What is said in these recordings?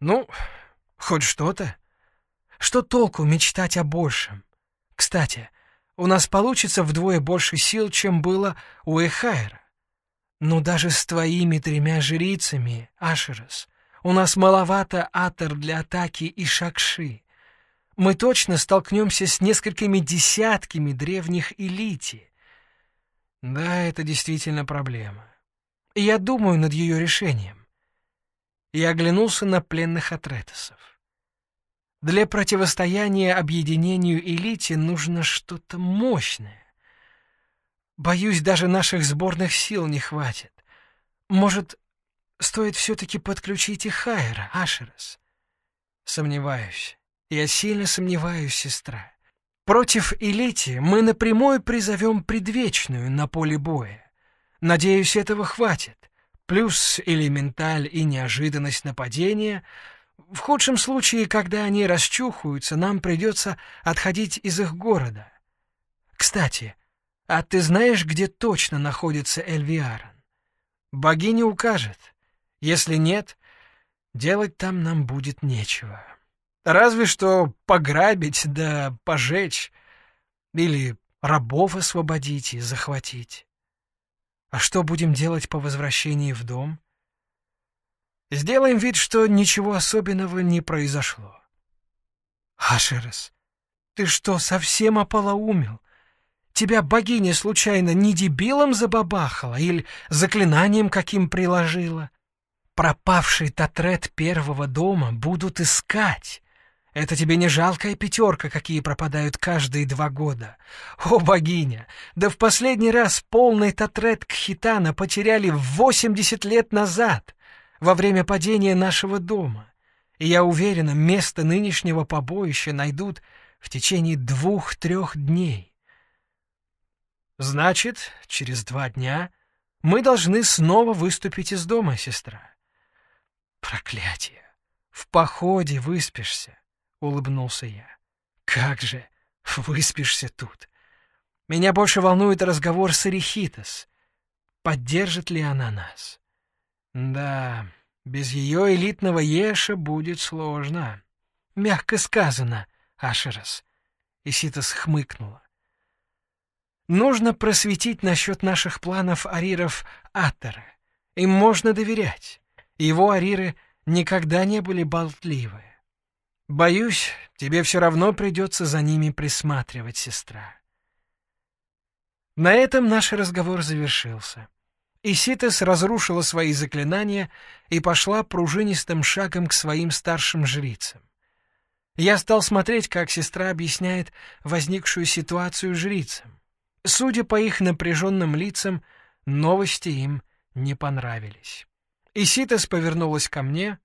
Ну, хоть что-то. Что толку мечтать о большем? Кстати, у нас получится вдвое больше сил, чем было у Эхайра. Но даже с твоими тремя жрицами, Ашерос, у нас маловато атор для атаки и шакши. Мы точно столкнемся с несколькими десятками древних элити. Да, это действительно проблема. И я думаю над ее решением. Я оглянулся на пленных Атретесов. Для противостояния объединению элите нужно что-то мощное. Боюсь, даже наших сборных сил не хватит. Может, стоит все-таки подключить и Хайра, Ашерас? Сомневаюсь. Я сильно сомневаюсь, сестра. Против элите мы напрямую призовем предвечную на поле боя. Надеюсь, этого хватит. Плюс элементаль и неожиданность нападения. В худшем случае, когда они расчухаются, нам придется отходить из их города. Кстати, а ты знаешь, где точно находится Эльвиарон? Богиня укажет. Если нет, делать там нам будет нечего. Разве что пограбить да пожечь или рабов освободить и захватить. А что будем делать по возвращении в дом? Сделаем вид, что ничего особенного не произошло. Ашерес, ты что, совсем ополоумел? Тебя богиня случайно не дебилом забабахала или заклинанием каким приложила? Пропавший татрет первого дома будут искать. Это тебе не жалкая пятерка, какие пропадают каждые два года. О, богиня! Да в последний раз полный татрет Кхитана потеряли восемьдесят лет назад, во время падения нашего дома. И я уверена, место нынешнего побоища найдут в течение двух-трех дней. Значит, через два дня мы должны снова выступить из дома, сестра. Проклятие! В походе выспишься. — улыбнулся я. «Как же, выспишься тут. Меня больше волнует разговор с Эрихитос. Поддержит ли она нас? Да, без ее элитного Еша будет сложно. Мягко сказано, Ашерос. Иситос хмыкнула. Нужно просветить насчет наших планов ариров Атера. Им можно доверять. Его ариры никогда не были болтливы. Боюсь, тебе все равно придется за ними присматривать, сестра. На этом наш разговор завершился. Иситес разрушила свои заклинания и пошла пружинистым шагом к своим старшим жрицам. Я стал смотреть, как сестра объясняет возникшую ситуацию жрицам. Судя по их напряженным лицам, новости им не понравились. Иситес повернулась ко мне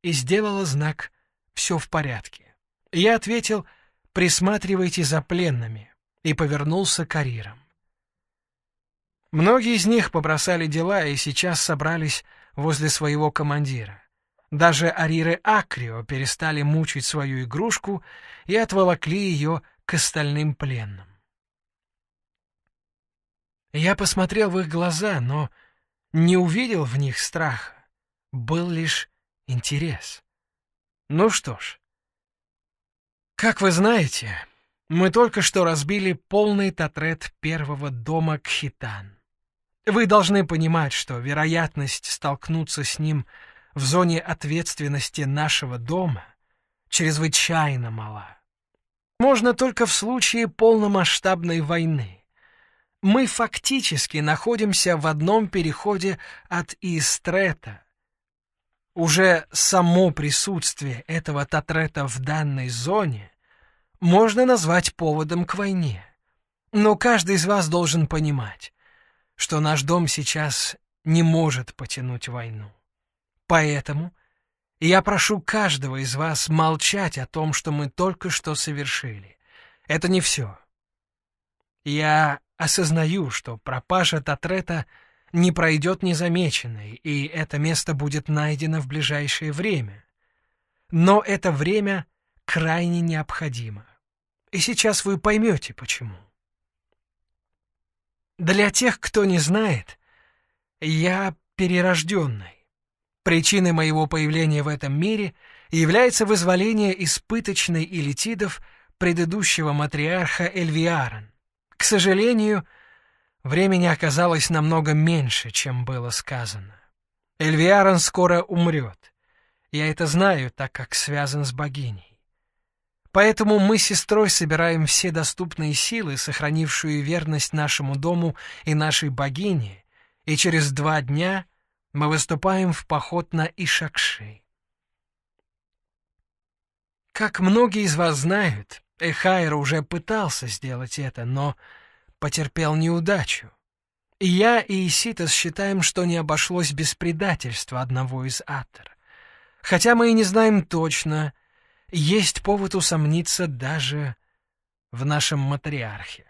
и сделала знак все в порядке. Я ответил «Присматривайте за пленными» и повернулся к арирам. Многие из них побросали дела и сейчас собрались возле своего командира. Даже ариры Акрио перестали мучить свою игрушку и отволокли ее к остальным пленным. Я посмотрел в их глаза, но не увидел в них страха. Был лишь интерес. Ну что ж. Как вы знаете, мы только что разбили полный татрет первого дома Кхитан. Вы должны понимать, что вероятность столкнуться с ним в зоне ответственности нашего дома чрезвычайно мала. Можно только в случае полномасштабной войны. Мы фактически находимся в одном переходе от Истрета уже само присутствие этого татрета в данной зоне можно назвать поводом к войне. Но каждый из вас должен понимать, что наш дом сейчас не может потянуть войну. Поэтому я прошу каждого из вас молчать о том, что мы только что совершили. Это не все. Я осознаю, что пропажа Татрета — не пройдет незамеченной, и это место будет найдено в ближайшее время. Но это время крайне необходимо. И сейчас вы поймете, почему. Для тех, кто не знает, я перерожденный. Причиной моего появления в этом мире является вызволение испыточной элитидов предыдущего матриарха Эльвиарен. К сожалению, времени оказалось намного меньше, чем было сказано. Эльвиарен скоро умрет. Я это знаю, так как связан с богиней. Поэтому мы с сестрой собираем все доступные силы, сохранившие верность нашему дому и нашей богине, и через два дня мы выступаем в поход на Ишакши. Как многие из вас знают, Эхайр уже пытался сделать это, но потерпел неудачу. Я и Иситас считаем, что не обошлось без предательства одного из Атер. Хотя мы и не знаем точно, есть повод усомниться даже в нашем матриархе.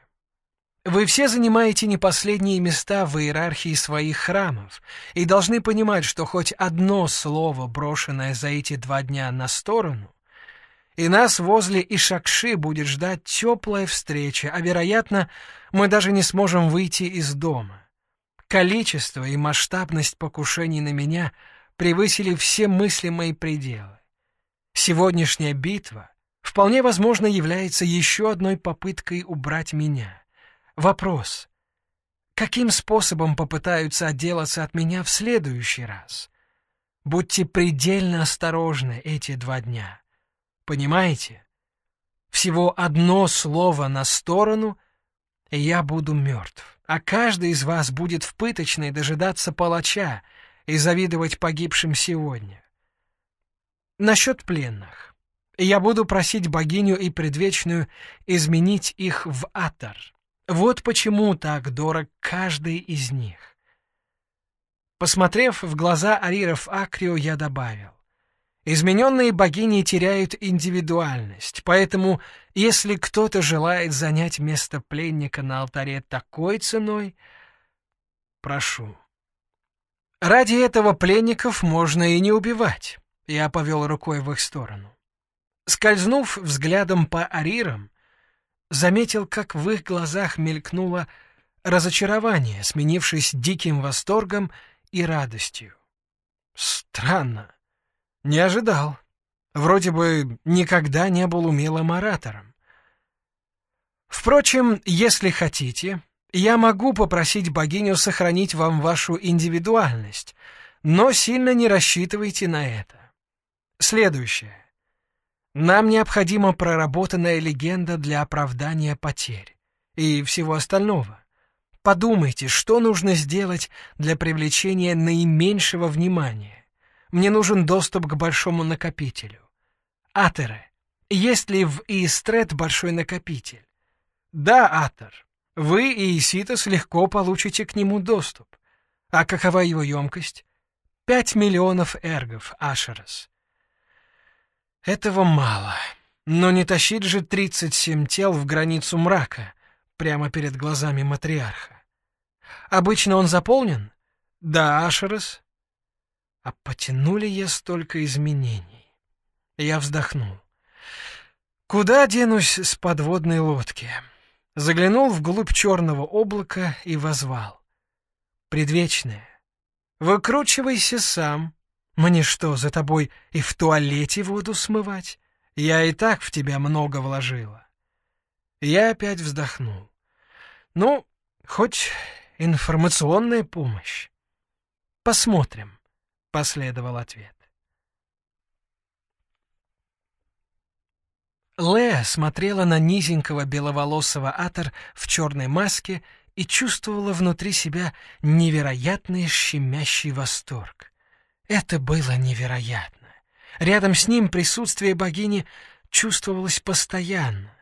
Вы все занимаете не последние места в иерархии своих храмов и должны понимать, что хоть одно слово, брошенное за эти два дня на сторону, и нас возле Ишакши будет ждать теплая встреча, а, вероятно, мы даже не сможем выйти из дома. Количество и масштабность покушений на меня превысили все мыслимые пределы. Сегодняшняя битва вполне возможно является еще одной попыткой убрать меня — Вопрос. Каким способом попытаются отделаться от меня в следующий раз? Будьте предельно осторожны эти два дня. Понимаете? Всего одно слово на сторону, и я буду мертв. А каждый из вас будет в пыточной дожидаться палача и завидовать погибшим сегодня. Насчет пленных. Я буду просить богиню и предвечную изменить их в атор. Вот почему так дорог каждый из них. Посмотрев в глаза Ариров Акрио, я добавил. Измененные богини теряют индивидуальность, поэтому если кто-то желает занять место пленника на алтаре такой ценой, прошу. Ради этого пленников можно и не убивать. Я повел рукой в их сторону. Скользнув взглядом по арирам, заметил, как в их глазах мелькнуло разочарование, сменившись диким восторгом и радостью. Странно. Не ожидал. Вроде бы никогда не был умелым оратором. Впрочем, если хотите, я могу попросить богиню сохранить вам вашу индивидуальность, но сильно не рассчитывайте на это. Следующее. Нам необходима проработанная легенда для оправдания потерь и всего остального. Подумайте, что нужно сделать для привлечения наименьшего внимания. Мне нужен доступ к большому накопителю. Атере, есть ли в Истрет большой накопитель? Да, Атер. Вы и Иситос легко получите к нему доступ. А какова его емкость? Пять миллионов эргов, Ашерас. Этого мало. Но не тащить же 37 тел в границу мрака, прямо перед глазами матриарха. Обычно он заполнен? Да, Ашерос. А потянули я столько изменений? Я вздохнул. Куда денусь с подводной лодки? Заглянул вглубь черного облака и возвал. Предвечная, выкручивайся сам. Мне что, за тобой и в туалете воду смывать? Я и так в тебя много вложила. Я опять вздохнул. Ну, хоть информационная помощь. Посмотрим, — последовал ответ. Лея смотрела на низенького беловолосого атор в черной маске и чувствовала внутри себя невероятный щемящий восторг. Это было невероятно. Рядом с ним присутствие богини чувствовалось постоянно.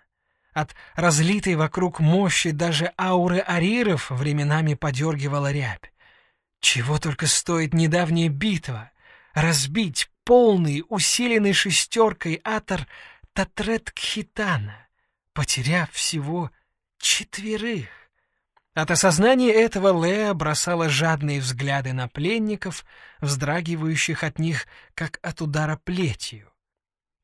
От разлитой вокруг мощи даже ауры ариров временами подергивала рябь. Чего только стоит недавняя битва — разбить полный, усиленный шестеркой атор Татрет Кхитана, потеряв всего четверых. От осознания этого Лея бросала жадные взгляды на пленников, вздрагивающих от них, как от удара плетью.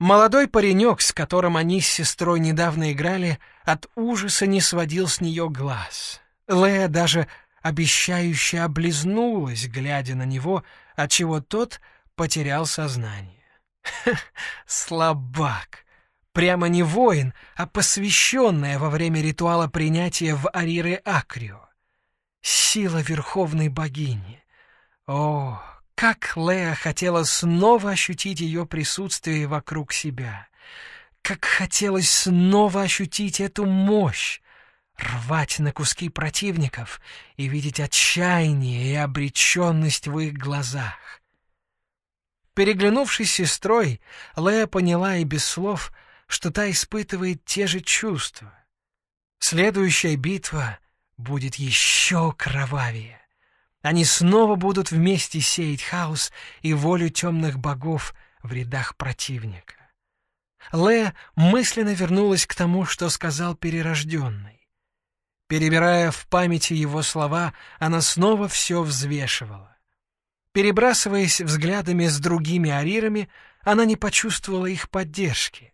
Молодой паренек, с которым они с сестрой недавно играли, от ужаса не сводил с нее глаз. Лея даже обещающе облизнулась, глядя на него, отчего тот потерял сознание. Слабак! Прямо не воин, а посвященная во время ритуала принятия в Ариры Акрио. Сила верховной богини. О, как Лея хотела снова ощутить ее присутствие вокруг себя. Как хотелось снова ощутить эту мощь, рвать на куски противников и видеть отчаяние и обреченность в их глазах. Переглянувшись с сестрой, Лея поняла и без слов, что та испытывает те же чувства. Следующая битва будет еще кровавее. Они снова будут вместе сеять хаос и волю темных богов в рядах противника. Лея мысленно вернулась к тому, что сказал перерожденный. Перебирая в памяти его слова, она снова все взвешивала. Перебрасываясь взглядами с другими арирами, она не почувствовала их поддержки.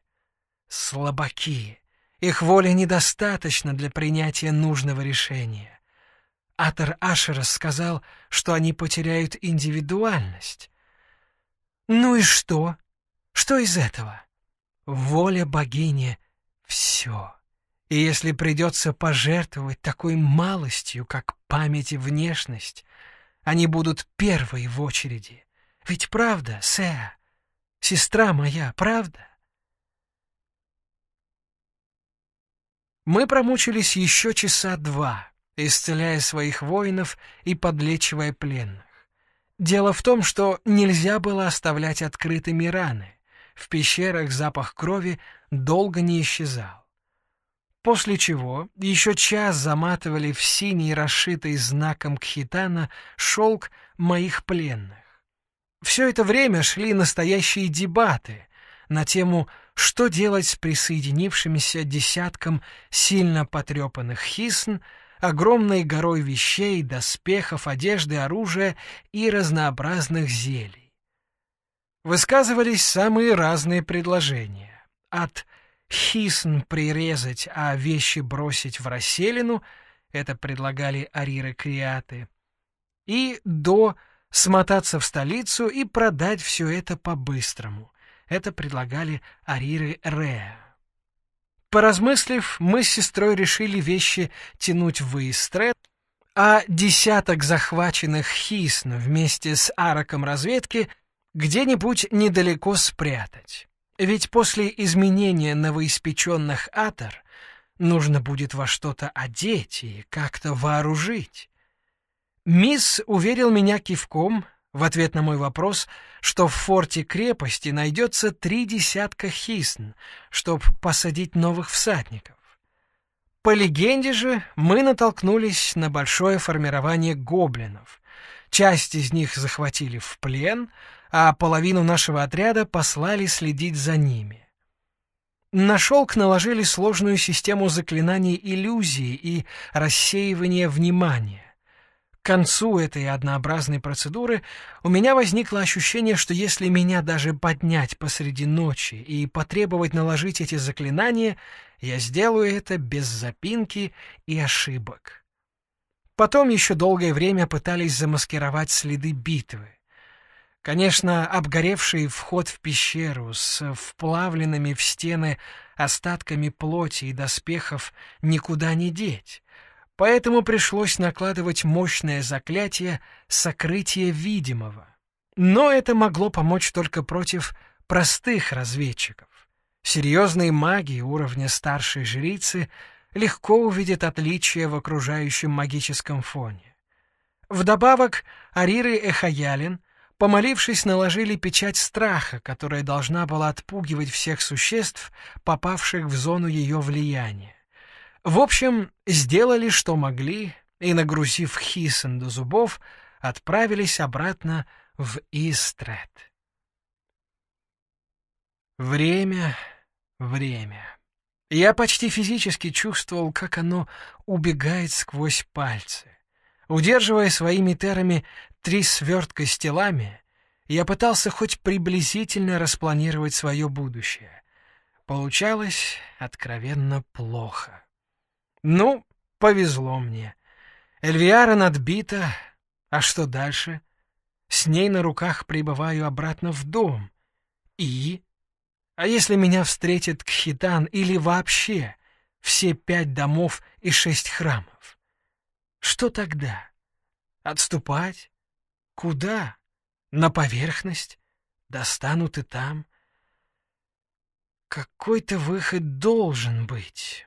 Слабаки. Их воли недостаточно для принятия нужного решения. Атор Ашерас сказал, что они потеряют индивидуальность. Ну и что? Что из этого? Воля богини — все. И если придется пожертвовать такой малостью, как память и внешность, они будут первой в очереди. Ведь правда, Сеа? Сестра моя, правда? Мы промучились еще часа два, исцеляя своих воинов и подлечивая пленных. Дело в том, что нельзя было оставлять открытыми раны. В пещерах запах крови долго не исчезал. После чего еще час заматывали в синий, расшитый знаком кхитана, шелк моих пленных. Все это время шли настоящие дебаты на тему что делать с присоединившимися десятком сильно потрепанных хисн, огромной горой вещей, доспехов, одежды, оружия и разнообразных зелий. Высказывались самые разные предложения. От хисн прирезать, а вещи бросить в расселину — это предлагали ариры-криаты, и до смотаться в столицу и продать все это по-быстрому. Это предлагали Ариры Реа. Поразмыслив, мы с сестрой решили вещи тянуть в Истрет, а десяток захваченных хисн вместе с араком разведки где-нибудь недалеко спрятать. Ведь после изменения новоиспеченных атор нужно будет во что-то одеть и как-то вооружить. Мисс уверил меня кивком, в ответ на мой вопрос, что в форте крепости найдется три десятка хисн, чтобы посадить новых всадников. По легенде же мы натолкнулись на большое формирование гоблинов. Часть из них захватили в плен, а половину нашего отряда послали следить за ними. На шелк наложили сложную систему заклинаний иллюзии и рассеивания внимания. К концу этой однообразной процедуры у меня возникло ощущение, что если меня даже поднять посреди ночи и потребовать наложить эти заклинания, я сделаю это без запинки и ошибок. Потом еще долгое время пытались замаскировать следы битвы. Конечно, обгоревший вход в пещеру с вплавленными в стены остатками плоти и доспехов никуда не деть. Поэтому пришлось накладывать мощное заклятие сокрытия видимого. Но это могло помочь только против простых разведчиков. Серьезные маги уровня старшей жрицы легко увидят отличия в окружающем магическом фоне. Вдобавок, Ариры Эхаялин, помолившись, наложили печать страха, которая должна была отпугивать всех существ, попавших в зону ее влияния. В общем, сделали, что могли, и, нагрузив Хисен до зубов, отправились обратно в Истрет. Время, время. Я почти физически чувствовал, как оно убегает сквозь пальцы. Удерживая своими терами три свертка с телами, я пытался хоть приблизительно распланировать свое будущее. Получалось откровенно плохо. Ну, повезло мне. Эльвиара надбита. А что дальше? С ней на руках прибываю обратно в дом. И? А если меня встретит Кхитан или вообще все пять домов и шесть храмов? Что тогда? Отступать? Куда? На поверхность? Достанут и там? Какой-то выход должен быть.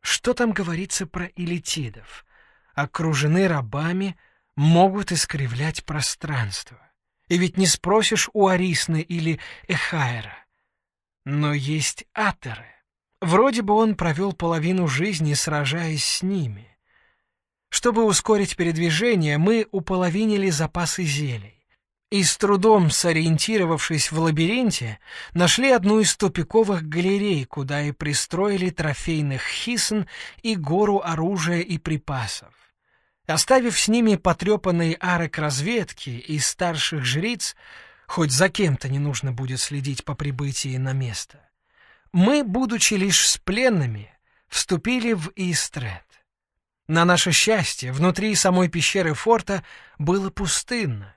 Что там говорится про элитидов? Окружены рабами, могут искривлять пространство. И ведь не спросишь у Арисны или Эхайра. Но есть атеры. Вроде бы он провел половину жизни, сражаясь с ними. Чтобы ускорить передвижение, мы уполовинили запасы зелий и с трудом сориентировавшись в лабиринте, нашли одну из тупиковых галерей, куда и пристроили трофейных хисен и гору оружия и припасов. Оставив с ними потрепанные арок разведки и старших жриц, хоть за кем-то не нужно будет следить по прибытии на место, мы, будучи лишь с пленными, вступили в Истрет. На наше счастье, внутри самой пещеры форта было пустынно.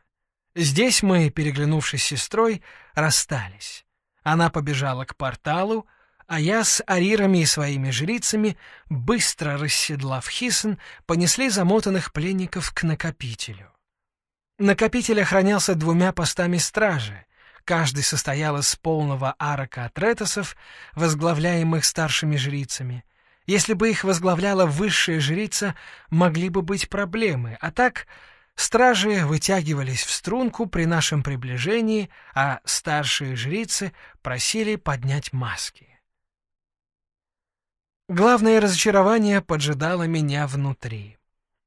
Здесь мы, переглянувшись с сестрой, расстались. Она побежала к порталу, а я с арирами и своими жрицами, быстро расседлав Хисен, понесли замотанных пленников к накопителю. Накопитель охранялся двумя постами стражи. Каждый состоял из полного арака атретосов, возглавляемых старшими жрицами. Если бы их возглавляла высшая жрица, могли бы быть проблемы, а так Стражи вытягивались в струнку при нашем приближении, а старшие жрицы просили поднять маски. Главное разочарование поджидало меня внутри.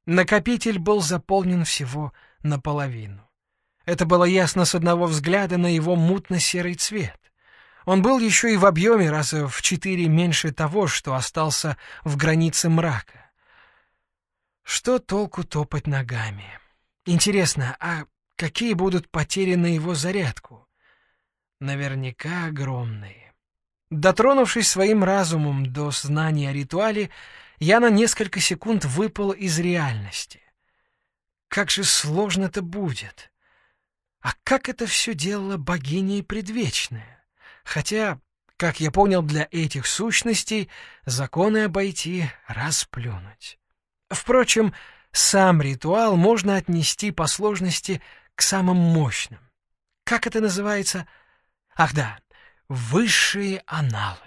Накопитель был заполнен всего наполовину. Это было ясно с одного взгляда на его мутно-серый цвет. Он был еще и в объеме раза в четыре меньше того, что остался в границе мрака. Что толку топать ногами? Интересно, а какие будут потери на его зарядку? Наверняка огромные. Дотронувшись своим разумом до знания о ритуале, я на несколько секунд выпал из реальности. Как же сложно это будет! А как это все делала богиня и предвечная? Хотя, как я понял, для этих сущностей законы обойти — расплюнуть. Впрочем, сам ритуал можно отнести по сложности к самым мощным. Как это называется? Ах да, высшие аналы.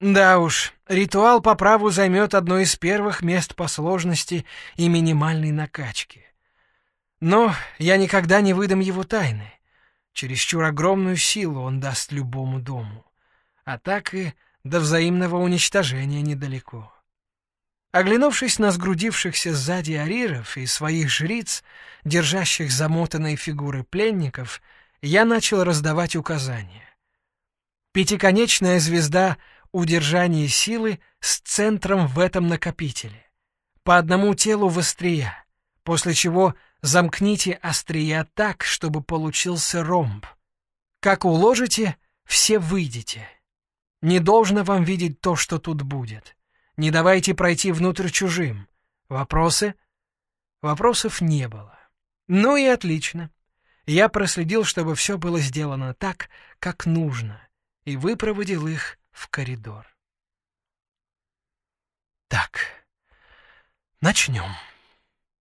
Да уж, ритуал по праву займет одно из первых мест по сложности и минимальной накачки. Но я никогда не выдам его тайны. Чересчур огромную силу он даст любому дому. А так и до взаимного уничтожения недалеко. Оглянувшись на сгрудившихся сзади ариров и своих жриц, держащих замотанные фигуры пленников, я начал раздавать указания. Пятиконечная звезда удержания силы с центром в этом накопителе. По одному телу в острия, после чего замкните острия так, чтобы получился ромб. Как уложите, все выйдете. Не должно вам видеть то, что тут будет. Не давайте пройти внутрь чужим. Вопросы? Вопросов не было. Ну и отлично. Я проследил, чтобы все было сделано так, как нужно, и выпроводил их в коридор. Так, начнем.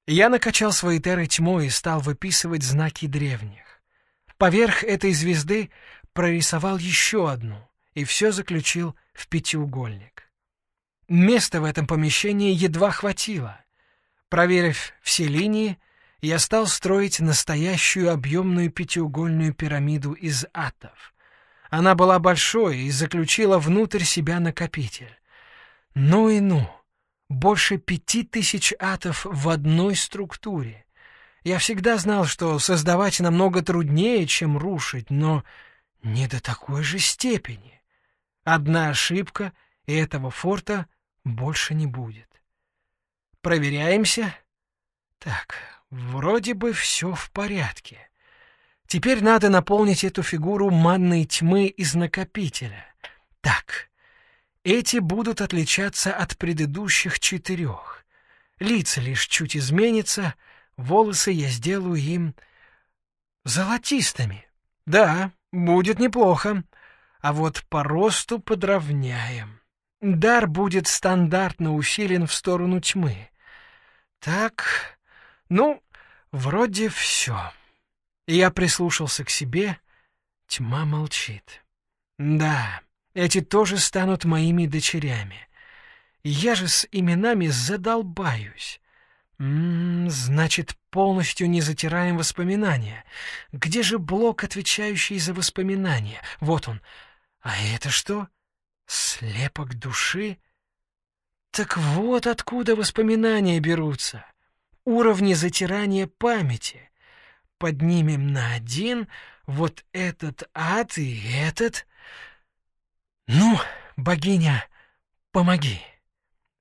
Я накачал свои теры тьмой и стал выписывать знаки древних. Поверх этой звезды прорисовал еще одну и все заключил в пятиугольник. Места в этом помещении едва хватило. Проверив все линии, я стал строить настоящую объемную пятиугольную пирамиду из атов. Она была большой и заключила внутрь себя накопитель. Ну и ну! Больше пяти тысяч атов в одной структуре. Я всегда знал, что создавать намного труднее, чем рушить, но не до такой же степени. Одна ошибка, и этого форта больше не будет. Проверяемся. Так, вроде бы все в порядке. Теперь надо наполнить эту фигуру манной тьмы из накопителя. Так, эти будут отличаться от предыдущих четырех. Лица лишь чуть изменятся, волосы я сделаю им Золотистыми. Да, будет неплохо. А вот по росту подровняем. Дар будет стандартно усилен в сторону тьмы. Так, ну, вроде все. Я прислушался к себе. Тьма молчит. Да, эти тоже станут моими дочерями. Я же с именами задолбаюсь. М -м, значит, полностью не затираем воспоминания. Где же блок, отвечающий за воспоминания? Вот он. А это что? Слепок души? Так вот откуда воспоминания берутся. Уровни затирания памяти. Поднимем на один вот этот ад и этот. Ну, богиня, помоги.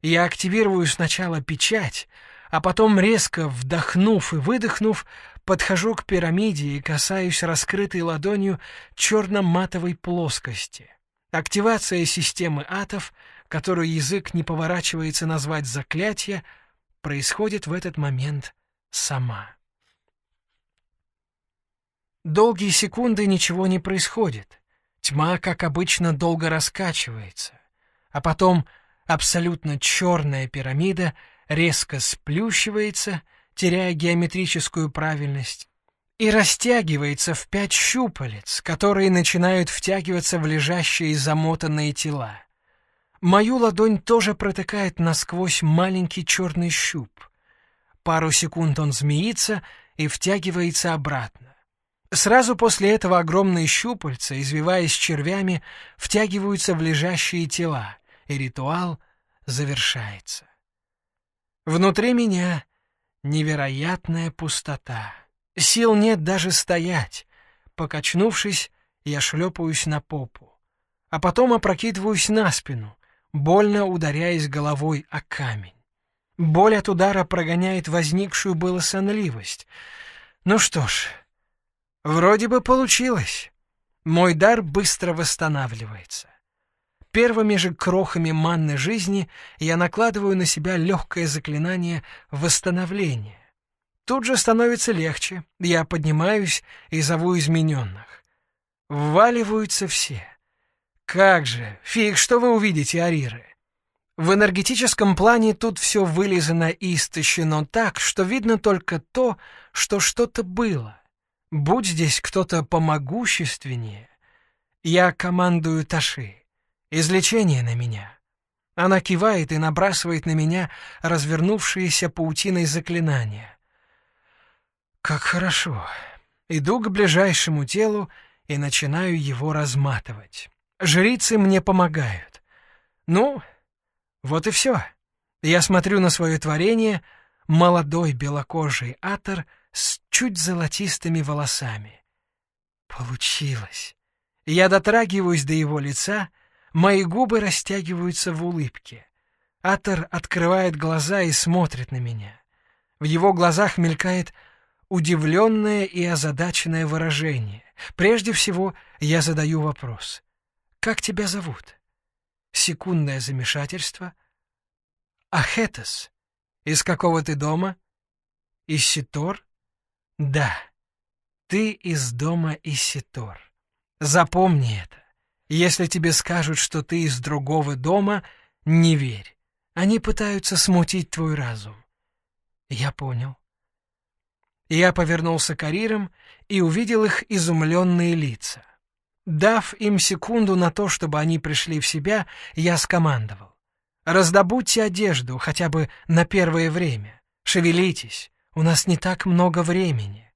Я активирую сначала печать, а потом, резко вдохнув и выдохнув, подхожу к пирамиде и касаюсь раскрытой ладонью черно-матовой плоскости. Активация системы атов, которую язык не поворачивается назвать заклятие, происходит в этот момент сама. Долгие секунды ничего не происходит. Тьма, как обычно, долго раскачивается. А потом абсолютно черная пирамида резко сплющивается, теряя геометрическую правильность, и растягивается в пять щупалец, которые начинают втягиваться в лежащие замотанные тела. Мою ладонь тоже протыкает насквозь маленький черный щуп. Пару секунд он змеится и втягивается обратно. Сразу после этого огромные щупальца, извиваясь червями, втягиваются в лежащие тела, и ритуал завершается. Внутри меня невероятная пустота. Сил нет даже стоять. Покачнувшись, я шлепаюсь на попу, а потом опрокидываюсь на спину, больно ударяясь головой о камень. Боль от удара прогоняет возникшую было сонливость. Ну что ж, вроде бы получилось. Мой дар быстро восстанавливается. Первыми же крохами манны жизни я накладываю на себя легкое заклинание восстановления. Тут же становится легче, я поднимаюсь и зову измененных. Вваливаются все. Как же, фиг, что вы увидите, Ариры. В энергетическом плане тут все вылизано и истощено так, что видно только то, что что-то было. Будь здесь кто-то помогущественнее, я командую Таши. Излечение на меня. Она кивает и набрасывает на меня развернувшиеся паутиной заклинания. Как хорошо. Иду к ближайшему телу и начинаю его разматывать. Жрицы мне помогают. Ну, вот и все. Я смотрю на свое творение, молодой белокожий атор с чуть золотистыми волосами. Получилось. Я дотрагиваюсь до его лица — Мои губы растягиваются в улыбке. Атор открывает глаза и смотрит на меня. В его глазах мелькает удивленное и озадаченное выражение. Прежде всего, я задаю вопрос. «Как тебя зовут?» Секундное замешательство. «Ахетос. Из какого ты дома?» «Исситор?» «Да, ты из дома Исситор. Запомни это. Если тебе скажут, что ты из другого дома, не верь. Они пытаются смутить твой разум. Я понял. Я повернулся к Арирам и увидел их изумленные лица. Дав им секунду на то, чтобы они пришли в себя, я скомандовал. «Раздобудьте одежду хотя бы на первое время. Шевелитесь, у нас не так много времени».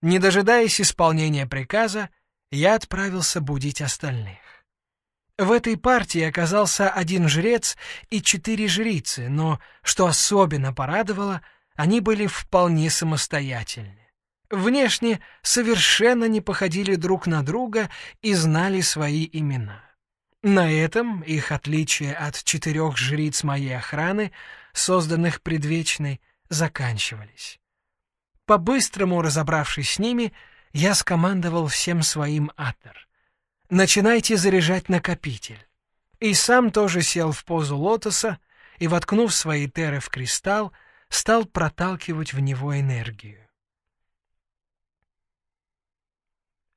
Не дожидаясь исполнения приказа, я отправился будить остальных. В этой партии оказался один жрец и четыре жрицы, но, что особенно порадовало, они были вполне самостоятельны. Внешне совершенно не походили друг на друга и знали свои имена. На этом их отличие от четырех жриц моей охраны, созданных предвечной, заканчивались. По-быстрому разобравшись с ними, я скомандовал всем своим атор. «Начинайте заряжать накопитель». И сам тоже сел в позу лотоса и, воткнув свои теры в кристалл, стал проталкивать в него энергию.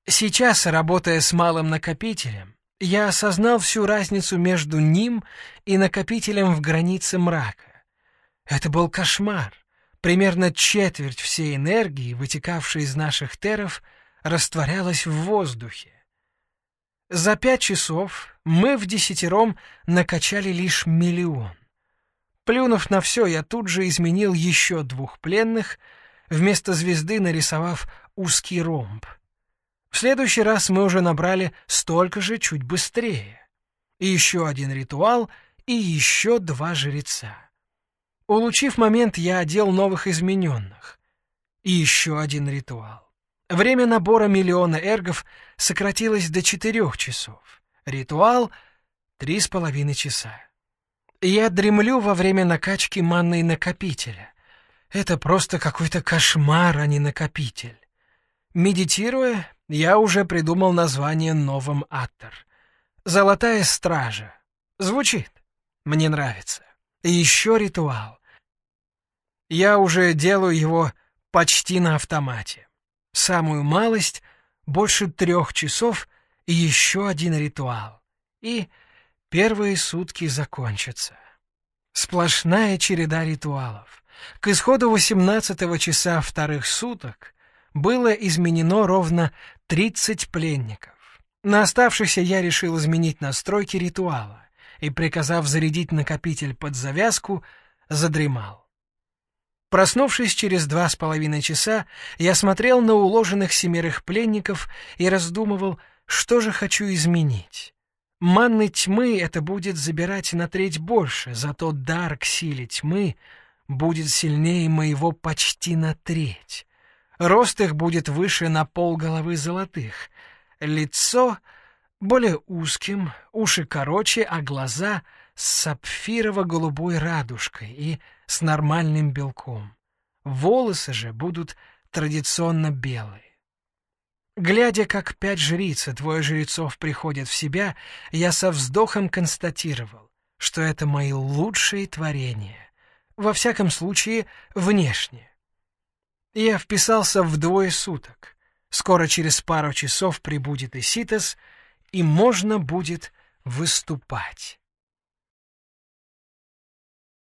Сейчас, работая с малым накопителем, я осознал всю разницу между ним и накопителем в границе мрака. Это был кошмар. Примерно четверть всей энергии, вытекавшей из наших теров, растворялась в воздухе. За пять часов мы в десятером накачали лишь миллион. Плюнув на все, я тут же изменил еще двух пленных, вместо звезды нарисовав узкий ромб. В следующий раз мы уже набрали столько же чуть быстрее. И еще один ритуал, и еще два жреца. Улучив момент, я одел новых измененных. И еще один ритуал. Время набора миллиона эргов сократилось до четырех часов. Ритуал — три с половиной часа. Я дремлю во время накачки манной накопителя. Это просто какой-то кошмар, а не накопитель. Медитируя, я уже придумал название новым Аттер. «Золотая стража». Звучит. Мне нравится. И еще ритуал. Я уже делаю его почти на автомате. Самую малость — больше трех часов и еще один ритуал. И первые сутки закончатся. Сплошная череда ритуалов. К исходу восемнадцатого часа вторых суток было изменено ровно 30 пленников. На оставшихся я решил изменить настройки ритуала и, приказав зарядить накопитель под завязку, задремал. Проснувшись через два с половиной часа, я смотрел на уложенных семерых пленников и раздумывал, что же хочу изменить. Манны тьмы это будет забирать на треть больше, зато дар к силе тьмы будет сильнее моего почти на треть. Рост их будет выше на пол головы золотых. Лицо более узким, уши короче, а глаза с сапфирово-голубой радужкой и с нормальным белком. Волосы же будут традиционно белые. Глядя, как пять жриц и двое жрецов приходят в себя, я со вздохом констатировал, что это мои лучшие творения, во всяком случае, внешне. Я вписался в двое суток. Скоро через пару часов прибудет Иситос, и можно будет выступать.